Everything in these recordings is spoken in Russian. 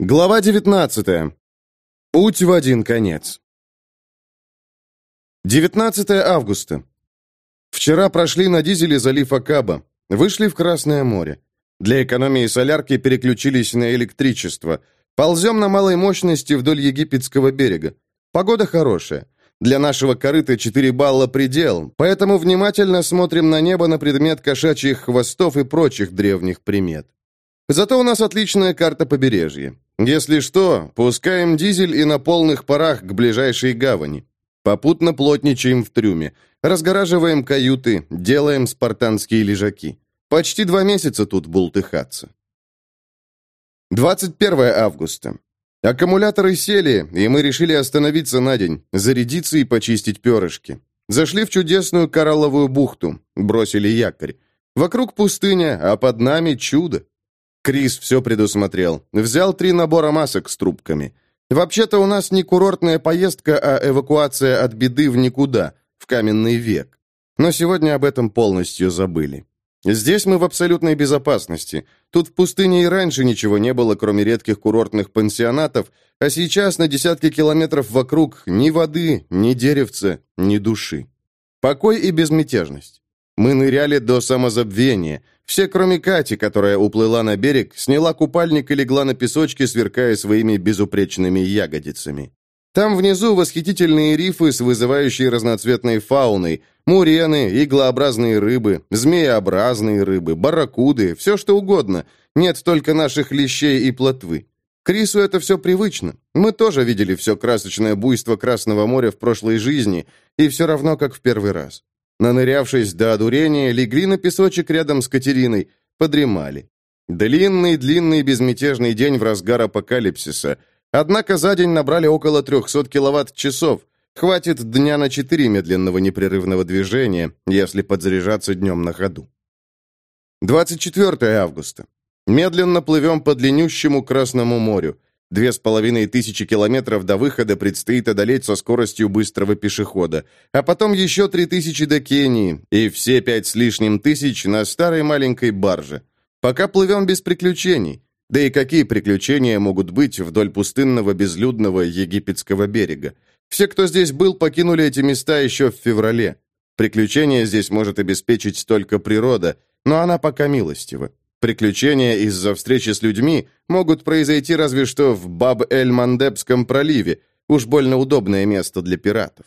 Глава 19. Путь в один конец. 19 августа. Вчера прошли на дизеле залив Акаба, вышли в Красное море. Для экономии солярки переключились на электричество. Ползем на малой мощности вдоль египетского берега. Погода хорошая. Для нашего корыта 4 балла предел, поэтому внимательно смотрим на небо на предмет кошачьих хвостов и прочих древних примет. Зато у нас отличная карта побережья. Если что, пускаем дизель и на полных парах к ближайшей гавани. Попутно плотничаем в трюме, разгораживаем каюты, делаем спартанские лежаки. Почти два месяца тут бултыхаться. 21 августа. Аккумуляторы сели, и мы решили остановиться на день, зарядиться и почистить перышки. Зашли в чудесную коралловую бухту, бросили якорь. Вокруг пустыня, а под нами чудо. Крис все предусмотрел. Взял три набора масок с трубками. Вообще-то у нас не курортная поездка, а эвакуация от беды в никуда, в каменный век. Но сегодня об этом полностью забыли. Здесь мы в абсолютной безопасности. Тут в пустыне и раньше ничего не было, кроме редких курортных пансионатов, а сейчас на десятки километров вокруг ни воды, ни деревца, ни души. Покой и безмятежность. Мы ныряли до самозабвения. Все, кроме Кати, которая уплыла на берег, сняла купальник и легла на песочке, сверкая своими безупречными ягодицами. Там внизу восхитительные рифы с вызывающей разноцветной фауной, мурены, иглообразные рыбы, змееобразные рыбы, барракуды, все что угодно. Нет только наших лещей и плотвы. Крису это все привычно. Мы тоже видели все красочное буйство Красного моря в прошлой жизни, и все равно как в первый раз. Нанырявшись до одурения, легли на песочек рядом с Катериной, подремали. Длинный-длинный безмятежный день в разгар апокалипсиса. Однако за день набрали около 300 киловатт-часов. Хватит дня на 4 медленного непрерывного движения, если подзаряжаться днем на ходу. 24 августа. Медленно плывем по длиннющему Красному морю. Две с половиной тысячи километров до выхода предстоит одолеть со скоростью быстрого пешехода, а потом еще три тысячи до Кении, и все пять с лишним тысяч на старой маленькой барже. Пока плывем без приключений. Да и какие приключения могут быть вдоль пустынного безлюдного египетского берега? Все, кто здесь был, покинули эти места еще в феврале. Приключения здесь может обеспечить только природа, но она пока милостива. Приключения из-за встречи с людьми могут произойти разве что в Баб-эль-Мандебском проливе, уж больно удобное место для пиратов.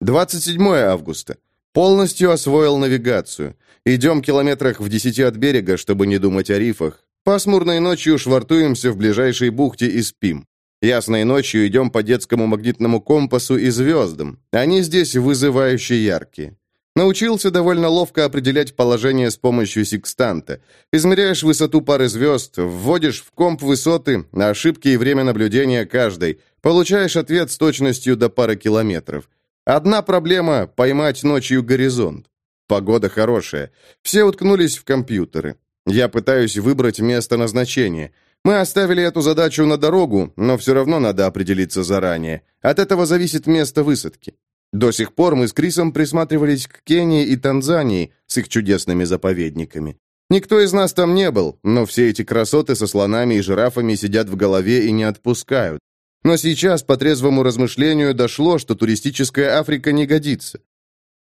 27 августа. Полностью освоил навигацию. Идем километрах в десяти от берега, чтобы не думать о рифах. Пасмурной ночью швартуемся в ближайшей бухте и спим. Ясной ночью идем по детскому магнитному компасу и звездам. Они здесь вызывающе яркие. Научился довольно ловко определять положение с помощью секстанта. Измеряешь высоту пары звезд, вводишь в комп высоты, ошибки и время наблюдения каждой. Получаешь ответ с точностью до пары километров. Одна проблема – поймать ночью горизонт. Погода хорошая. Все уткнулись в компьютеры. Я пытаюсь выбрать место назначения. Мы оставили эту задачу на дорогу, но все равно надо определиться заранее. От этого зависит место высадки. До сих пор мы с Крисом присматривались к Кении и Танзании с их чудесными заповедниками. Никто из нас там не был, но все эти красоты со слонами и жирафами сидят в голове и не отпускают. Но сейчас по трезвому размышлению дошло, что туристическая Африка не годится.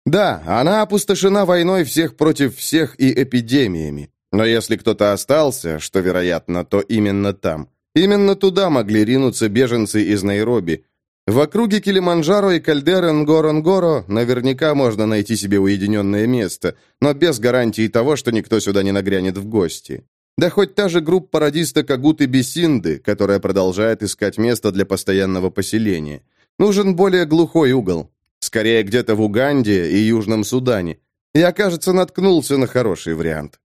Да, она опустошена войной всех против всех и эпидемиями. Но если кто-то остался, что вероятно, то именно там. Именно туда могли ринуться беженцы из Найроби, в округе Килиманджаро и кальдеры Нгоронгоро наверняка можно найти себе уединенное место, но без гарантии того, что никто сюда не нагрянет в гости. Да хоть та же группа радиста Кагуты Бесинды, которая продолжает искать место для постоянного поселения. Нужен более глухой угол. Скорее, где-то в Уганде и Южном Судане. Я, кажется, наткнулся на хороший вариант.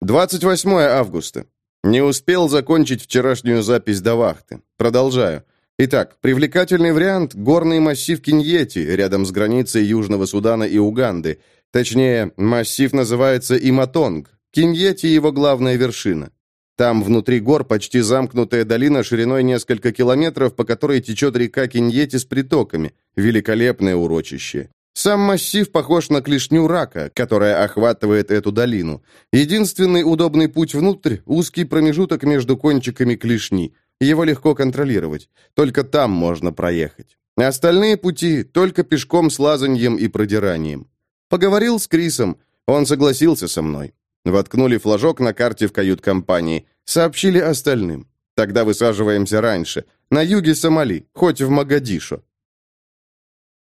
28 августа. Не успел закончить вчерашнюю запись до вахты. Продолжаю. Итак, привлекательный вариант – горный массив Киньети, рядом с границей Южного Судана и Уганды. Точнее, массив называется Иматонг. Киньети – его главная вершина. Там внутри гор почти замкнутая долина шириной несколько километров, по которой течет река Киньети с притоками. Великолепное урочище. Сам массив похож на клешню рака, которая охватывает эту долину. Единственный удобный путь внутрь – узкий промежуток между кончиками клешни. Его легко контролировать. Только там можно проехать. Остальные пути – только пешком с лазаньем и продиранием. Поговорил с Крисом. Он согласился со мной. Воткнули флажок на карте в кают-компании. Сообщили остальным. Тогда высаживаемся раньше. На юге Сомали, хоть в Магадишо.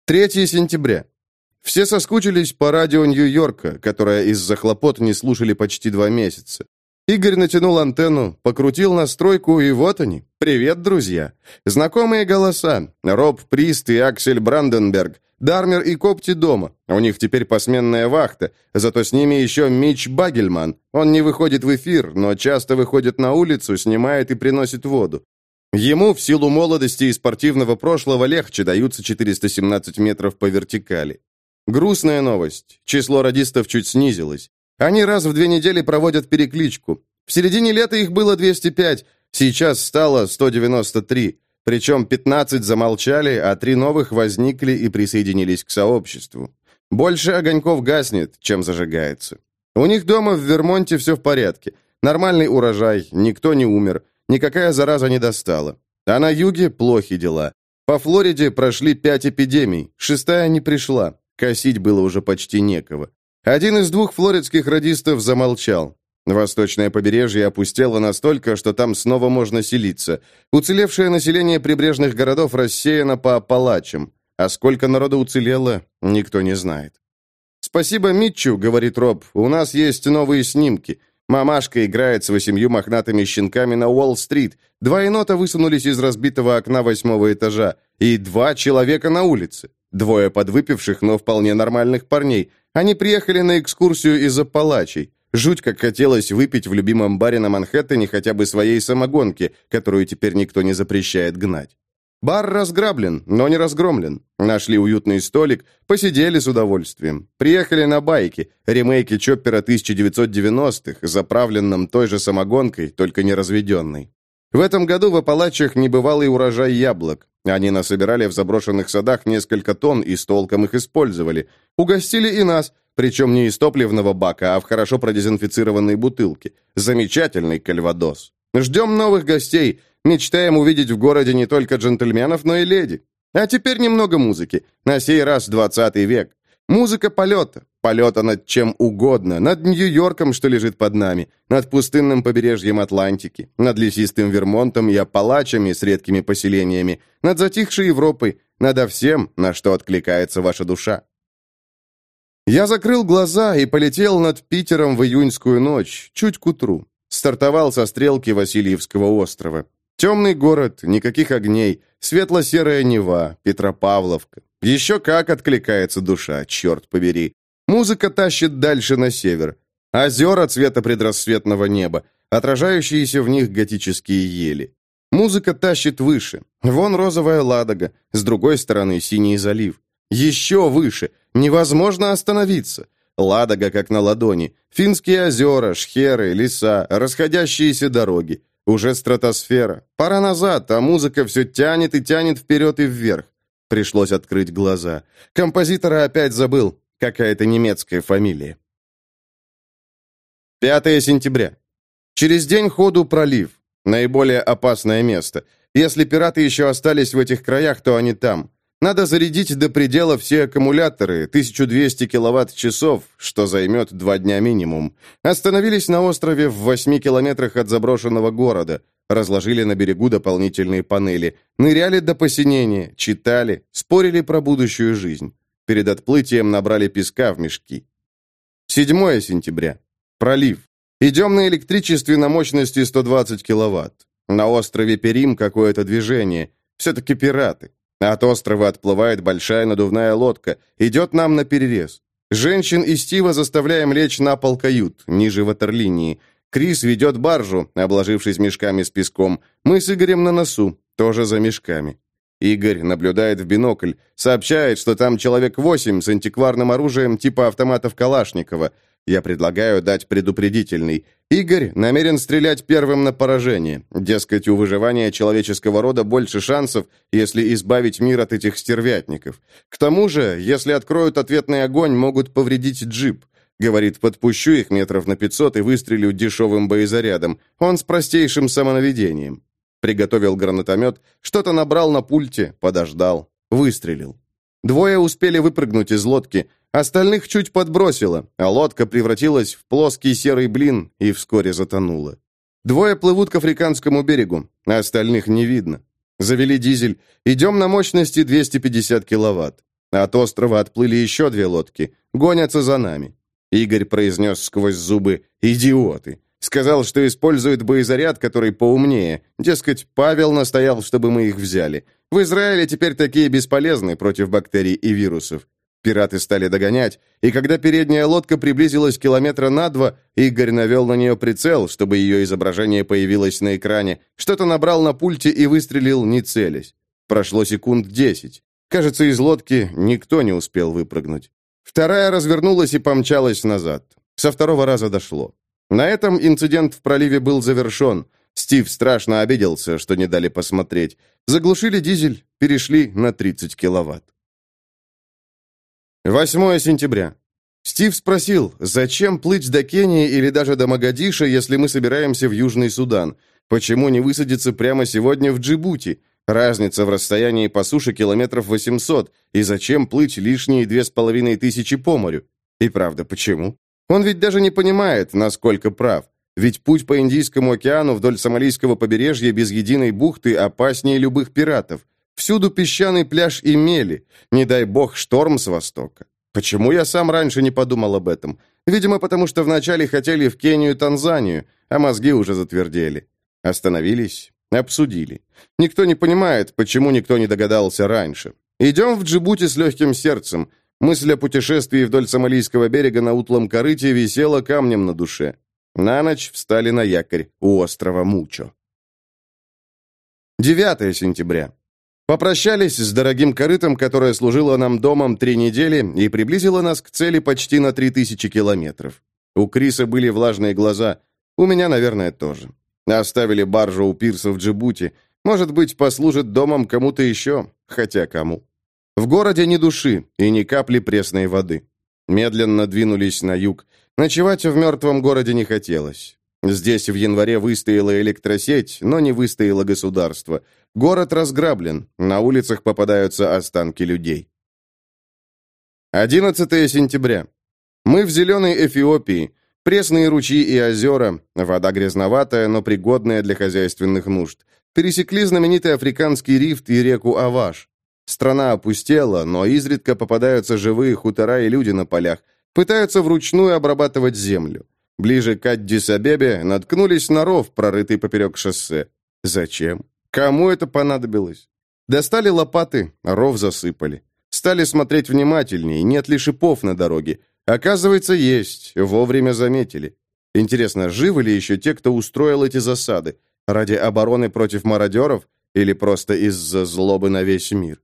3 сентября. Все соскучились по радио Нью-Йорка, которое из-за хлопот не слушали почти два месяца. Игорь натянул антенну, покрутил настройку, и вот они. Привет, друзья. Знакомые голоса. Роб Прист и Аксель Бранденберг. Дармер и Копти дома. У них теперь посменная вахта. Зато с ними еще Мич Багельман. Он не выходит в эфир, но часто выходит на улицу, снимает и приносит воду. Ему в силу молодости и спортивного прошлого легче даются 417 метров по вертикали. Грустная новость. Число радистов чуть снизилось. Они раз в две недели проводят перекличку. В середине лета их было 205, сейчас стало 193. Причем 15 замолчали, а три новых возникли и присоединились к сообществу. Больше огоньков гаснет, чем зажигается. У них дома в Вермонте все в порядке. Нормальный урожай, никто не умер, никакая зараза не достала. А на юге плохи дела. По Флориде прошли пять эпидемий, шестая не пришла. Косить было уже почти некого. Один из двух флоридских радистов замолчал. Восточное побережье опустело настолько, что там снова можно селиться. Уцелевшее население прибрежных городов рассеяно по Апалачам. А сколько народа уцелело, никто не знает. «Спасибо Митчу», — говорит Роб, — «у нас есть новые снимки. Мамашка играет с восемью мохнатыми щенками на Уолл-стрит. Два енота высунулись из разбитого окна восьмого этажа. И два человека на улице. Двое подвыпивших, но вполне нормальных парней. Они приехали на экскурсию из-за палачей. Жуть, как хотелось выпить в любимом баре на Манхэттене хотя бы своей самогонки, которую теперь никто не запрещает гнать. Бар разграблен, но не разгромлен. Нашли уютный столик, посидели с удовольствием. Приехали на байке, ремейке Чоппера 1990-х, заправленном той же самогонкой, только не разведенной. В этом году в Апалачах небывалый урожай яблок. Они насобирали в заброшенных садах несколько тонн и с толком их использовали. Угостили и нас, причем не из топливного бака, а в хорошо продезинфицированной бутылке. Замечательный кальвадос. Ждем новых гостей. Мечтаем увидеть в городе не только джентльменов, но и леди. А теперь немного музыки. На сей раз 20 век. Музыка полета. Полета над чем угодно. Над Нью-Йорком, что лежит под нами. Над пустынным побережьем Атлантики. Над лесистым Вермонтом и Апалачами с редкими поселениями. Над затихшей Европой. Надо всем, на что откликается ваша душа. Я закрыл глаза и полетел над Питером в июньскую ночь, чуть к утру. Стартовал со стрелки Васильевского острова. Темный город, никаких огней, светло-серая Нева, Петропавловка. Еще как откликается душа, черт побери. Музыка тащит дальше на север. Озера цвета предрассветного неба, отражающиеся в них готические ели. Музыка тащит выше. Вон розовая ладога, с другой стороны синий залив. Еще выше. Невозможно остановиться. Ладога как на ладони. Финские озера, шхеры, леса, расходящиеся дороги. Уже стратосфера. Пора назад, а музыка все тянет и тянет вперед и вверх. Пришлось открыть глаза. Композитора опять забыл. Какая-то немецкая фамилия. 5 сентября. Через день ходу пролив. Наиболее опасное место. Если пираты еще остались в этих краях, то они там. Надо зарядить до предела все аккумуляторы, 1200 киловатт-часов, что займет два дня минимум. Остановились на острове в 8 километрах от заброшенного города. Разложили на берегу дополнительные панели, ныряли до посинения, читали, спорили про будущую жизнь. Перед отплытием набрали песка в мешки. 7 сентября. Пролив. Идем на электричестве на мощности 120 киловатт. На острове Перим какое-то движение. Все-таки пираты. От острова отплывает большая надувная лодка. Идет нам на перерез. Женщин и Стива заставляем лечь на пол кают, ниже ватерлинии. Крис ведет баржу, обложившись мешками с песком. Мы с Игорем на носу, тоже за мешками. Игорь наблюдает в бинокль, сообщает, что там человек восемь с антикварным оружием типа автоматов Калашникова. Я предлагаю дать предупредительный. Игорь намерен стрелять первым на поражение. Дескать, у выживания человеческого рода больше шансов, если избавить мир от этих стервятников. К тому же, если откроют ответный огонь, могут повредить джип. Говорит, подпущу их метров на 500 и выстрелю дешевым боезарядом. Он с простейшим самонаведением. Приготовил гранатомет, что-то набрал на пульте, подождал, выстрелил. Двое успели выпрыгнуть из лодки, остальных чуть подбросило, а лодка превратилась в плоский серый блин и вскоре затонула. Двое плывут к африканскому берегу, а остальных не видно. Завели дизель, идем на мощности 250 киловатт. От острова отплыли еще две лодки, гонятся за нами. Игорь произнес сквозь зубы «Идиоты!» Сказал, что использует боезаряд, который поумнее. Дескать, Павел настоял, чтобы мы их взяли. В Израиле теперь такие бесполезны против бактерий и вирусов. Пираты стали догонять, и когда передняя лодка приблизилась километра на два, Игорь навел на нее прицел, чтобы ее изображение появилось на экране, что-то набрал на пульте и выстрелил, не целясь. Прошло секунд десять. Кажется, из лодки никто не успел выпрыгнуть. Вторая развернулась и помчалась назад. Со второго раза дошло. На этом инцидент в проливе был завершен. Стив страшно обиделся, что не дали посмотреть. Заглушили дизель, перешли на 30 киловатт. 8 сентября. Стив спросил, зачем плыть до Кении или даже до Магадиша, если мы собираемся в Южный Судан? Почему не высадиться прямо сегодня в Джибути? Разница в расстоянии по суше километров 800, и зачем плыть лишние две с половиной тысячи по морю? И правда, почему? Он ведь даже не понимает, насколько прав. Ведь путь по Индийскому океану вдоль Сомалийского побережья без единой бухты опаснее любых пиратов. Всюду песчаный пляж и мели. Не дай бог шторм с востока. Почему я сам раньше не подумал об этом? Видимо, потому что вначале хотели в Кению, Танзанию, а мозги уже затвердели. Остановились, Обсудили. Никто не понимает, почему никто не догадался раньше. Идем в Джибути с легким сердцем. Мысль о путешествии вдоль Сомалийского берега на утлом корыте висела камнем на душе. На ночь встали на якорь у острова Мучо. 9 сентября. Попрощались с дорогим корытом, которое служило нам домом три недели и приблизило нас к цели почти на 3000 километров. У Криса были влажные глаза, у меня, наверное, тоже. Оставили баржу у пирса в Джибути. Может быть, послужит домом кому-то еще, хотя кому. В городе ни души и ни капли пресной воды. Медленно двинулись на юг. Ночевать в мертвом городе не хотелось. Здесь в январе выстояла электросеть, но не выстояло государство. Город разграблен, на улицах попадаются останки людей. 11 сентября. Мы в зеленой Эфиопии. Пресные ручьи и озера, вода грязноватая, но пригодная для хозяйственных нужд. Пересекли знаменитый африканский рифт и реку Аваш. Страна опустела, но изредка попадаются живые хутора и люди на полях. Пытаются вручную обрабатывать землю. Ближе к Аддис-Абебе наткнулись на ров, прорытый поперек шоссе. Зачем? Кому это понадобилось? Достали лопаты, ров засыпали. Стали смотреть внимательнее, нет ли шипов на дороге. Оказывается, есть. Вовремя заметили. Интересно, живы ли еще те, кто устроил эти засады? Ради обороны против мародеров или просто из-за злобы на весь мир?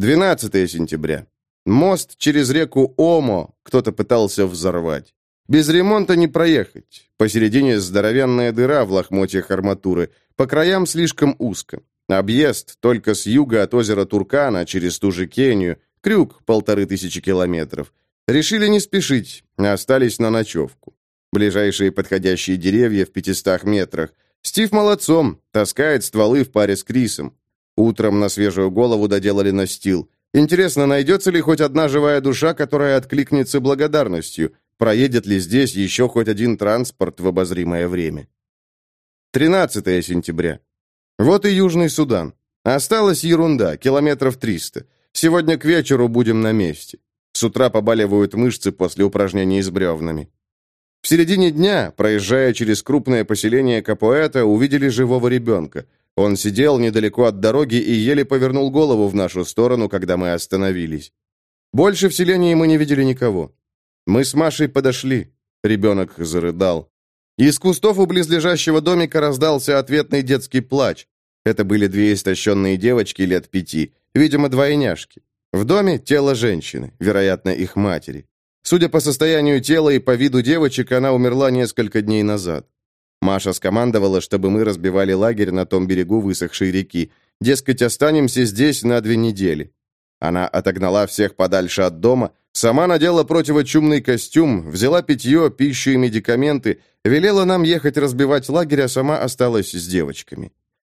12 сентября. Мост через реку Омо кто-то пытался взорвать. Без ремонта не проехать. Посередине здоровенная дыра в лохмотьях арматуры. По краям слишком узко. Объезд только с юга от озера Туркана через ту же Кению. Крюк полторы тысячи километров. Решили не спешить, остались на ночевку. Ближайшие подходящие деревья в пятистах метрах. Стив молодцом, таскает стволы в паре с Крисом. Утром на свежую голову доделали настил. Интересно, найдется ли хоть одна живая душа, которая откликнется благодарностью? Проедет ли здесь еще хоть один транспорт в обозримое время? 13 сентября. Вот и Южный Судан. Осталась ерунда, километров 300. Сегодня к вечеру будем на месте. С утра побаливают мышцы после упражнений с бревнами. В середине дня, проезжая через крупное поселение Капоэта, увидели живого ребенка. Он сидел недалеко от дороги и еле повернул голову в нашу сторону, когда мы остановились. Больше в селении мы не видели никого. Мы с Машей подошли. Ребенок зарыдал. Из кустов у близлежащего домика раздался ответный детский плач. Это были две истощенные девочки лет пяти, видимо, двойняшки. В доме тело женщины, вероятно, их матери. Судя по состоянию тела и по виду девочек, она умерла несколько дней назад. Маша скомандовала, чтобы мы разбивали лагерь на том берегу высохшей реки. Дескать, останемся здесь на две недели. Она отогнала всех подальше от дома, сама надела противочумный костюм, взяла питье, пищу и медикаменты, велела нам ехать разбивать лагерь, а сама осталась с девочками.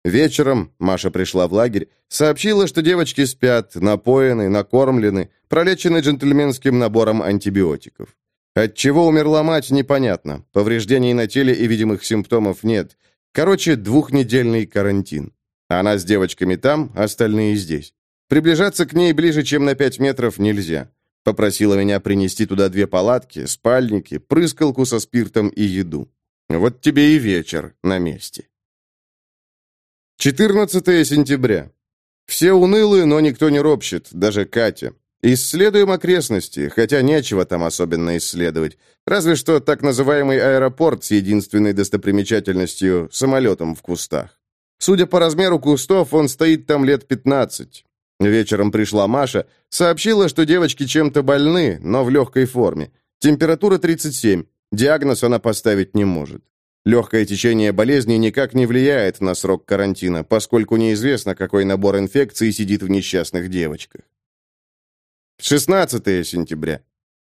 Вечером Маша пришла в лагерь, сообщила, что девочки спят, напоены, накормлены, пролечены джентльменским набором антибиотиков. От чего умерла мать, непонятно. Повреждений на теле и видимых симптомов нет. Короче, двухнедельный карантин. Она с девочками там, остальные здесь. Приближаться к ней ближе, чем на пять метров, нельзя. Попросила меня принести туда две палатки, спальники, прыскалку со спиртом и еду. Вот тебе и вечер на месте. 14 сентября. Все унылые, но никто не ропщет, даже Катя. Исследуем окрестности, хотя нечего там особенно исследовать. Разве что так называемый аэропорт с единственной достопримечательностью – самолетом в кустах. Судя по размеру кустов, он стоит там лет 15. Вечером пришла Маша, сообщила, что девочки чем-то больны, но в легкой форме. Температура 37, диагноз она поставить не может. Легкое течение болезни никак не влияет на срок карантина, поскольку неизвестно, какой набор инфекций сидит в несчастных девочках. 16 сентября.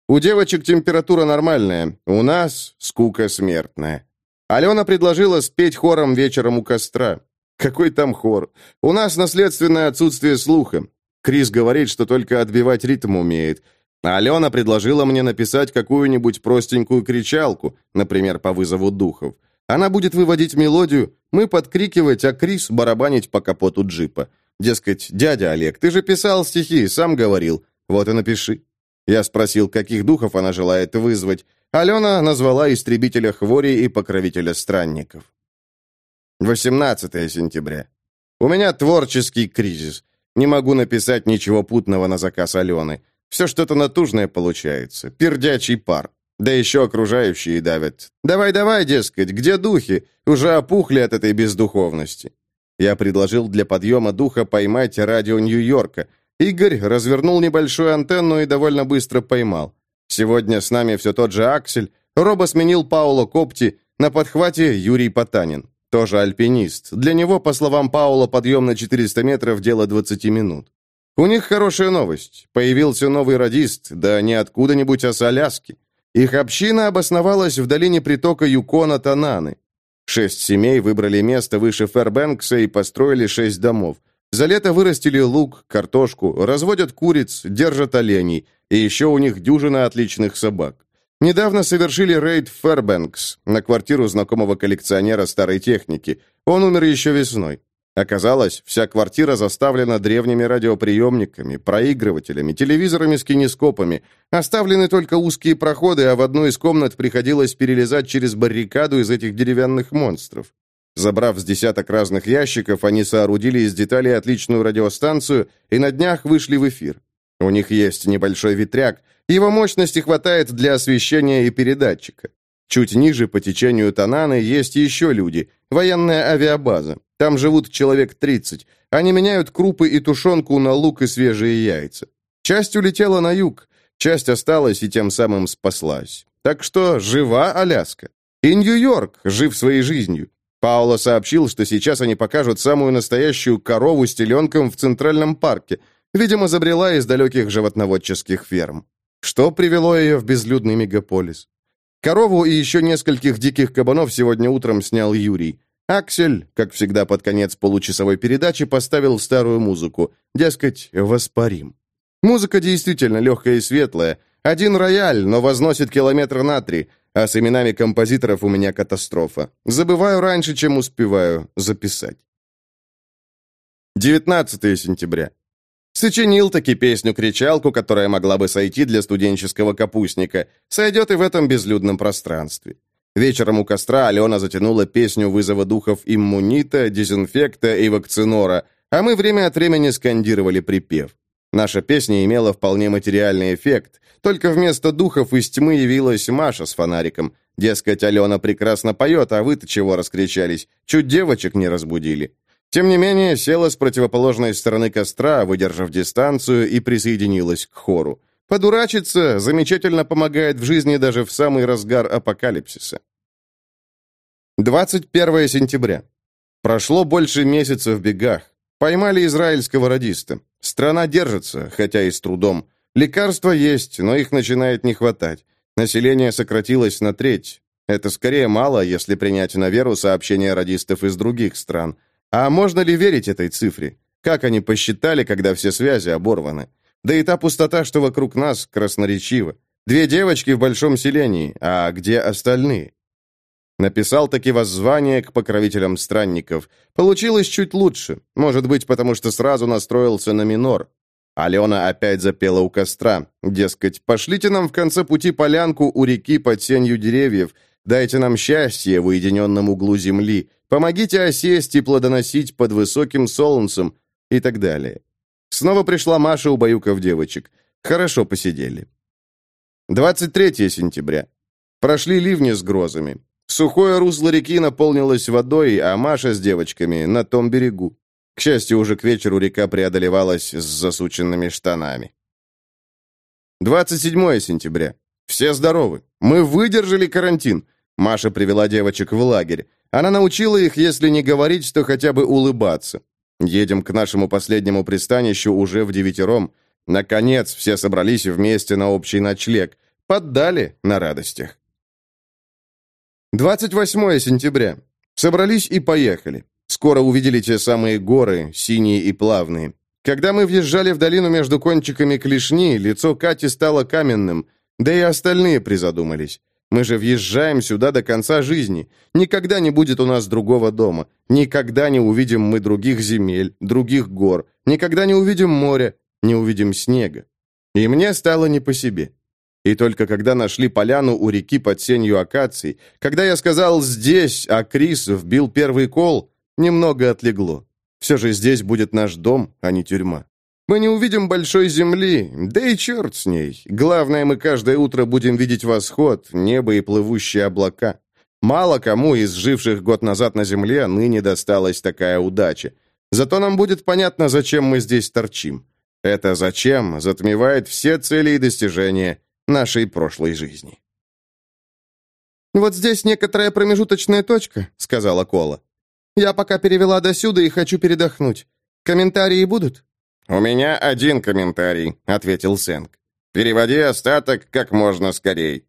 У девочек температура нормальная, у нас скука смертная. Алена предложила спеть хором вечером у костра. Какой там хор? У нас наследственное отсутствие слуха. Крис говорит, что только отбивать ритм умеет. Алена предложила мне написать какую-нибудь простенькую кричалку, например, по вызову духов. Она будет выводить мелодию, мы подкрикивать, а Крис барабанить по капоту джипа. Дескать, дядя Олег, ты же писал стихи, сам говорил. Вот и напиши. Я спросил, каких духов она желает вызвать. Алена назвала истребителя хвори и покровителя странников. 18 сентября. У меня творческий кризис. Не могу написать ничего путного на заказ Алены. Все что-то натужное получается. Пердячий пар. Да еще окружающие давят. «Давай-давай, дескать, где духи? Уже опухли от этой бездуховности». Я предложил для подъема духа поймать радио Нью-Йорка. Игорь развернул небольшую антенну и довольно быстро поймал. Сегодня с нами все тот же Аксель. Роба сменил Пауло Копти. На подхвате Юрий Потанин. Тоже альпинист. Для него, по словам Паула, подъем на 400 метров – дело 20 минут. У них хорошая новость. Появился новый радист, да не откуда-нибудь, а с Аляски. Их община обосновалась в долине притока Юкона-Тананы. Шесть семей выбрали место выше Фербенкса и построили шесть домов. За лето вырастили лук, картошку, разводят куриц, держат оленей, и еще у них дюжина отличных собак. Недавно совершили рейд в Фербенкс на квартиру знакомого коллекционера старой техники. Он умер еще весной. Оказалось, вся квартира заставлена древними радиоприемниками, проигрывателями, телевизорами с кинескопами. Оставлены только узкие проходы, а в одну из комнат приходилось перелезать через баррикаду из этих деревянных монстров. Забрав с десяток разных ящиков, они соорудили из деталей отличную радиостанцию и на днях вышли в эфир. У них есть небольшой ветряк, его мощности хватает для освещения и передатчика. Чуть ниже по течению Тананы есть еще люди, военная авиабаза. Там живут человек 30. Они меняют крупы и тушенку на лук и свежие яйца. Часть улетела на юг, часть осталась и тем самым спаслась. Так что жива Аляска. И Нью-Йорк жив своей жизнью. Пауло сообщил, что сейчас они покажут самую настоящую корову с теленком в Центральном парке. Видимо, забрела из далеких животноводческих ферм. Что привело ее в безлюдный мегаполис? Корову и еще нескольких диких кабанов сегодня утром снял Юрий. Аксель, как всегда под конец получасовой передачи, поставил старую музыку, дескать, воспарим. Музыка действительно легкая и светлая. Один рояль, но возносит километр на три, а с именами композиторов у меня катастрофа. Забываю раньше, чем успеваю записать. 19 сентября. Сочинил таки песню-кричалку, которая могла бы сойти для студенческого капустника. Сойдет и в этом безлюдном пространстве. Вечером у костра Алена затянула песню вызова духов иммунита, дезинфекта и вакцинора, а мы время от времени скандировали припев. Наша песня имела вполне материальный эффект, только вместо духов из тьмы явилась Маша с фонариком. Дескать, Алена прекрасно поет, а вы-то чего раскричались? Чуть девочек не разбудили. Тем не менее, села с противоположной стороны костра, выдержав дистанцию, и присоединилась к хору. Подурачиться замечательно помогает в жизни даже в самый разгар апокалипсиса. 21 сентября. Прошло больше месяца в бегах. Поймали израильского радиста. Страна держится, хотя и с трудом. Лекарства есть, но их начинает не хватать. Население сократилось на треть. Это скорее мало, если принять на веру сообщения радистов из других стран. А можно ли верить этой цифре? Как они посчитали, когда все связи оборваны? Да и та пустота, что вокруг нас, красноречива. Две девочки в большом селении, а где остальные? Написал таки воззвание к покровителям странников. Получилось чуть лучше. Может быть, потому что сразу настроился на минор. Алена опять запела у костра. Дескать, пошлите нам в конце пути полянку у реки под сенью деревьев. Дайте нам счастье в уединенном углу земли. Помогите осесть и плодоносить под высоким солнцем и так далее. Снова пришла Маша, убаюкав девочек. Хорошо посидели. 23 сентября. Прошли ливни с грозами. Сухое русло реки наполнилось водой, а Маша с девочками на том берегу. К счастью, уже к вечеру река преодолевалась с засученными штанами. 27 сентября. Все здоровы. Мы выдержали карантин. Маша привела девочек в лагерь. Она научила их, если не говорить, то хотя бы улыбаться. Едем к нашему последнему пристанищу уже в девятером. Наконец, все собрались вместе на общий ночлег. Поддали на радостях. 28 сентября. Собрались и поехали. Скоро увидели те самые горы, синие и плавные. Когда мы въезжали в долину между кончиками клешни, лицо Кати стало каменным, да и остальные призадумались. Мы же въезжаем сюда до конца жизни. Никогда не будет у нас другого дома. Никогда не увидим мы других земель, других гор. Никогда не увидим моря, не увидим снега. И мне стало не по себе. И только когда нашли поляну у реки под сенью акаций, когда я сказал «здесь», а Крис вбил первый кол, немного отлегло. Все же здесь будет наш дом, а не тюрьма. Мы не увидим большой земли, да и черт с ней. Главное, мы каждое утро будем видеть восход, небо и плывущие облака. Мало кому из живших год назад на земле ныне досталась такая удача. Зато нам будет понятно, зачем мы здесь торчим. Это зачем затмевает все цели и достижения нашей прошлой жизни. «Вот здесь некоторая промежуточная точка», — сказала Кола. «Я пока перевела досюда и хочу передохнуть. Комментарии будут?» «У меня один комментарий», — ответил Сэнк. «Переводи остаток как можно скорей».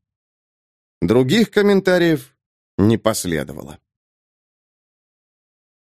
Других комментариев не последовало.